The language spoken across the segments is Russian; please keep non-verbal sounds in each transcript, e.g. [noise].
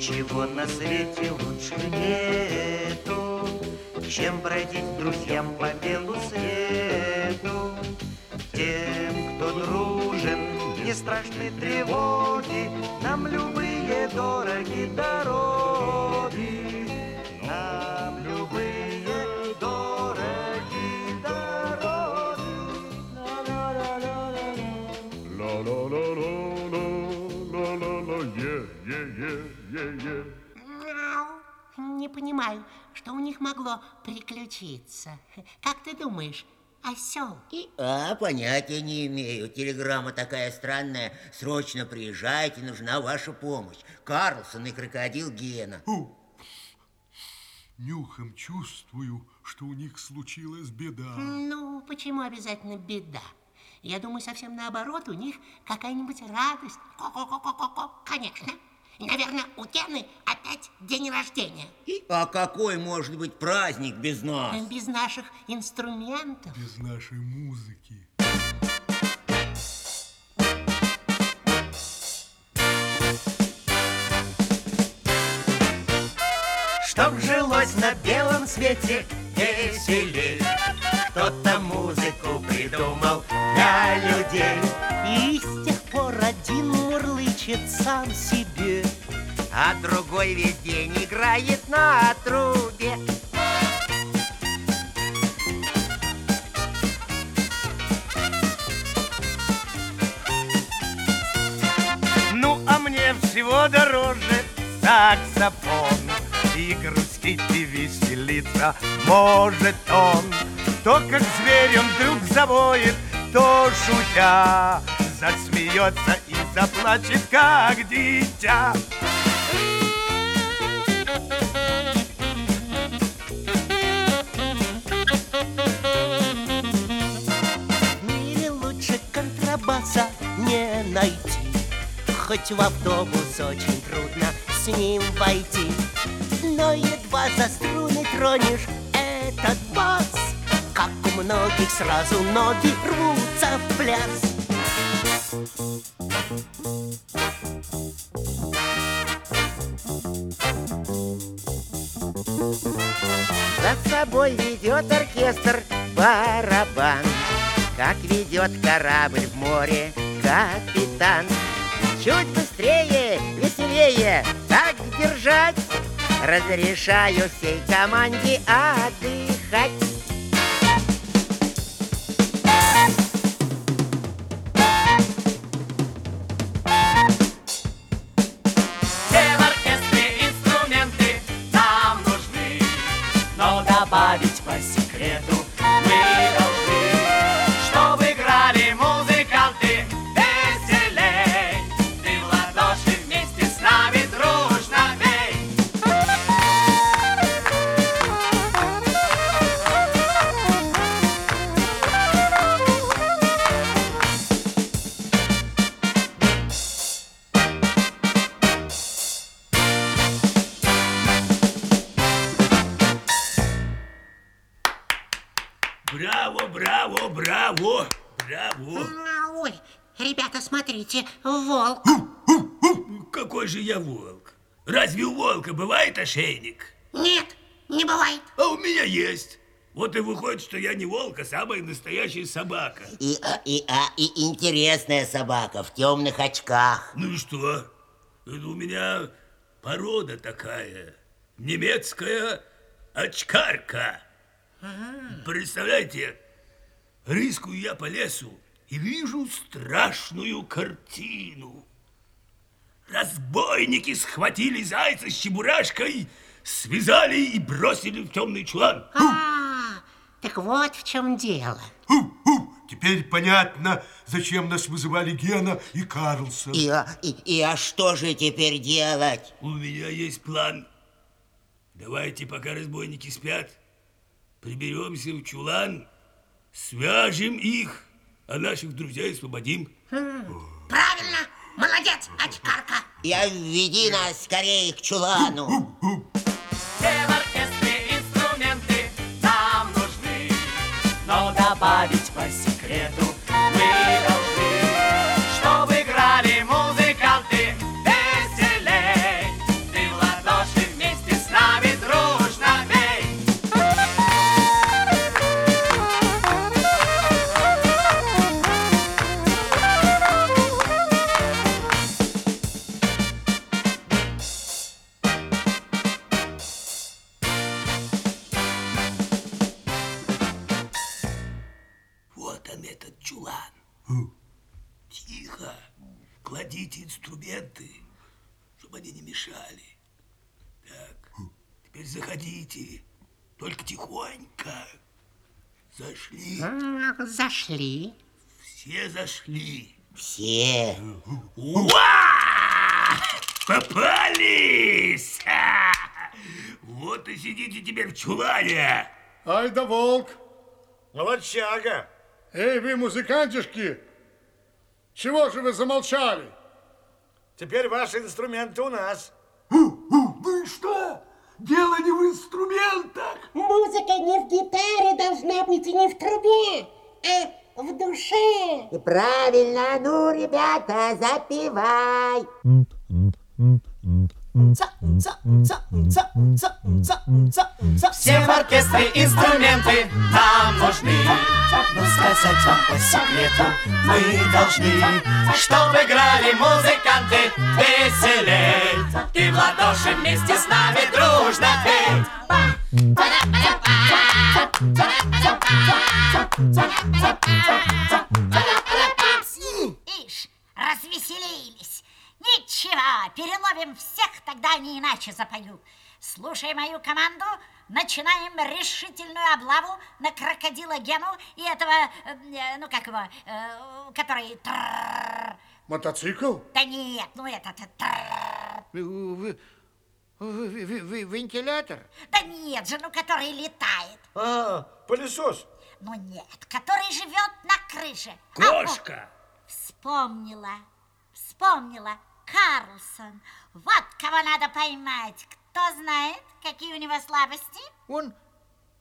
Ничего на свете лучше нету, Чем бродить друзьям по белу свету. Тем, кто дружен, не страшны тревоги, Нам любые дороги дороги. Е, е, е. Мяу. Не понимаю, что у них могло приключиться. Как ты думаешь, осел? И, а, понятия не имею. Телеграмма такая странная. Срочно приезжайте, нужна ваша помощь. Карлсон и крокодил Гена. Фу. Нюхом чувствую, что у них случилась беда. Ну, почему обязательно беда? Я думаю, совсем наоборот, у них какая-нибудь радость. Ко-ко-ко-ко-ко, конечно. И, наверное, у Гены опять день рождения. А какой может быть праздник без нас? Без наших инструментов. Без нашей музыки. Чтоб жилось на белом свете веселей Кто-то музыку придумал для людей И с тех пор один мурлычет сам себе. А другой весь день играет на трубе. Ну, а мне всего дороже саксофон И грустить и веселиться может он. То, как зверь он вдруг завоет, то шутя Засмеется заплачет, как дитя В мире лучше контрабаса не найти. Хоть в автобус очень трудно с ним войти. Но едва за струны тронешь этот бас, Как у многих сразу ноги рвутся в пляс. За собой ведет оркестр барабан Как ведет корабль в море капитан. Чуть быстрее, веселее, так держать. Разрешаю всей команде отдыхать смотрите, волк. Какой же я волк? Разве у волка бывает ошейник? Нет, не бывает. А у меня есть. Вот и выходит, что я не волк, а самая настоящая собака. И, а, и, а, и интересная собака в темных очках. Ну и что? Это у меня порода такая. Немецкая очкарка. Представляете, рыскаю я по лесу и вижу страшную картину. Разбойники схватили зайца с чебурашкой, связали и бросили в темный чулан. А, так вот в чем дело. Теперь понятно, зачем нас вызывали Гена и Карлсон. И, и, и а что же теперь делать? У меня есть план. Давайте, пока разбойники спят, приберемся в чулан, свяжем их, а наших друзей освободим. Правильно, молодец, очкарка. Я веди нас скорее к чулану. Тихо. Кладите инструменты, чтобы они не мешали. Так, теперь заходите. Только тихонько. Зашли. Зашли. Все зашли. Все. Уа! Попались! Вот и сидите теперь в чулане. Ай да волк! Молодчага. Эй, вы, музыкантишки! Чего же вы замолчали? Теперь ваши инструменты у нас. Ну и что? Дело не в инструментах. Музыка не в гитаре должна быть и не в трубе, а в душе. И правильно, ну, ребята, запивай. Все в оркестре инструменты нам нужны. Но сказать вам по секрету мы должны Чтоб играли музыканты веселей. И в ладоши вместе с нами Слушай мою команду, начинаем решительную облаву на крокодила Гену и этого, э, ну как его, э, который... Мотоцикл? Да нет, ну этот... Вентилятор? Да нет же, ну который летает. А, пылесос. Ну нет, который живет на крыше. А, Кошка. Вспомнила, вспомнила. Карлсон. Вот кого надо поймать. Кто знает, какие у него слабости? Он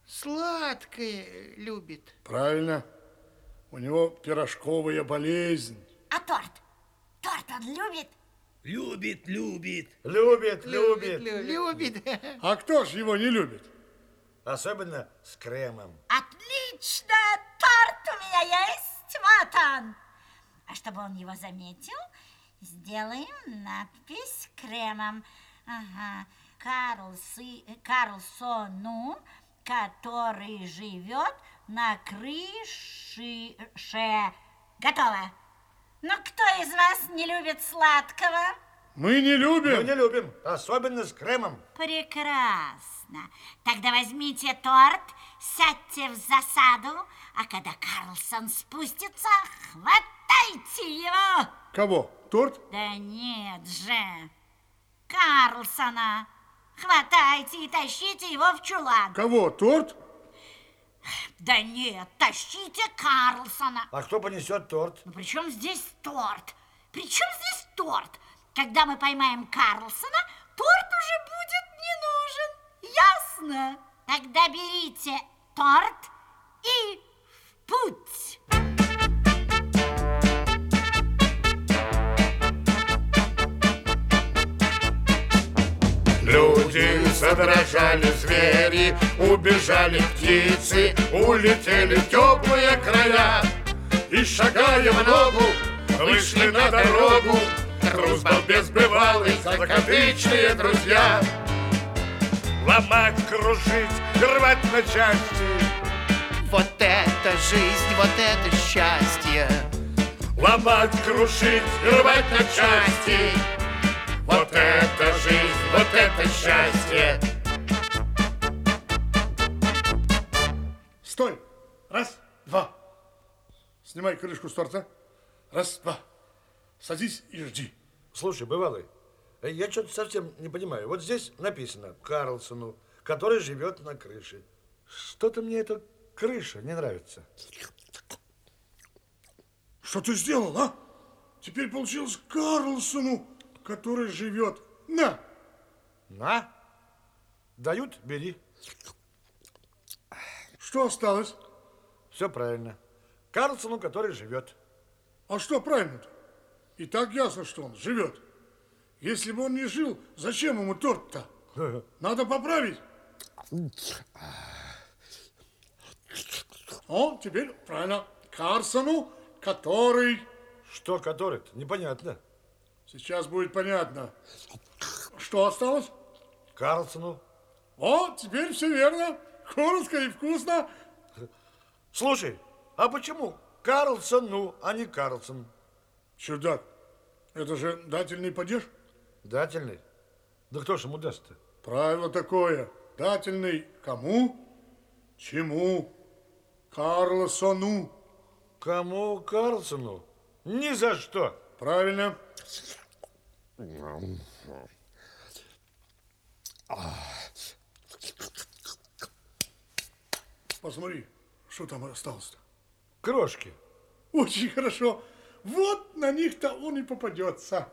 сладкое любит. Правильно. У него пирожковая болезнь. А торт? Торт он любит? Любит, любит. Любит, любит. Любит. [laughs] А кто ж его не любит? Особенно с кремом. Отлично! Торт у меня есть. Вот он. А чтобы он его заметил, сделаем надпись кремом. Ага. Карлсы, Карлсону, который живет на крыше. Готово. Ну, кто из вас не любит сладкого? Мы не любим. Мы не любим, особенно с кремом. Прекрасно. Тогда возьмите торт, сядьте в засаду, а когда Карлсон спустится, хватайте его. Кого? Торт? Да нет же, Карлсона. Хватайте и тащите его в чулан. Кого? Торт? Да нет, тащите Карлсона. А кто понесет торт? Ну при чем здесь торт? При чем здесь торт? Когда мы поймаем Карлсона, торт уже будет не нужен. Ясно? Тогда берите торт и в путь. Люди задрожали звери, убежали птицы, улетели в теплые края. И шагая в ногу, вышли на дорогу, Груз без бывалый, закадычные друзья. Ломать, кружить, рвать на части. Вот это жизнь, вот это счастье. Ломать, крушить, рвать на части. Снимай крышку с торта. Раз, два. Садись и жди. Слушай, бывалый, я что-то совсем не понимаю. Вот здесь написано Карлсону, который живет на крыше. Что-то мне эта крыша не нравится. Что ты сделал, а? Теперь получилось Карлсону, который живет на. На? Дают, бери. Что осталось? Все правильно. Карлсону, который живет. А что правильно-то? И так ясно, что он живет. Если бы он не жил, зачем ему торт-то? [laughs] Надо поправить. О, теперь правильно. Карсону, который... Что который-то? Непонятно. Сейчас будет понятно. Что осталось? Карлсону. О, теперь все верно. Коротко и вкусно. Слушай, а почему Карлсону, а не Карлсон. Чудак, это же дательный падеж? Дательный? Да кто ж ему даст-то? Правило такое. Дательный кому? Чему? Карлсону. Кому Карлсону? Ни за что. Правильно. Посмотри, что там осталось-то. Крошки. Очень хорошо. Вот на них-то он и попадется.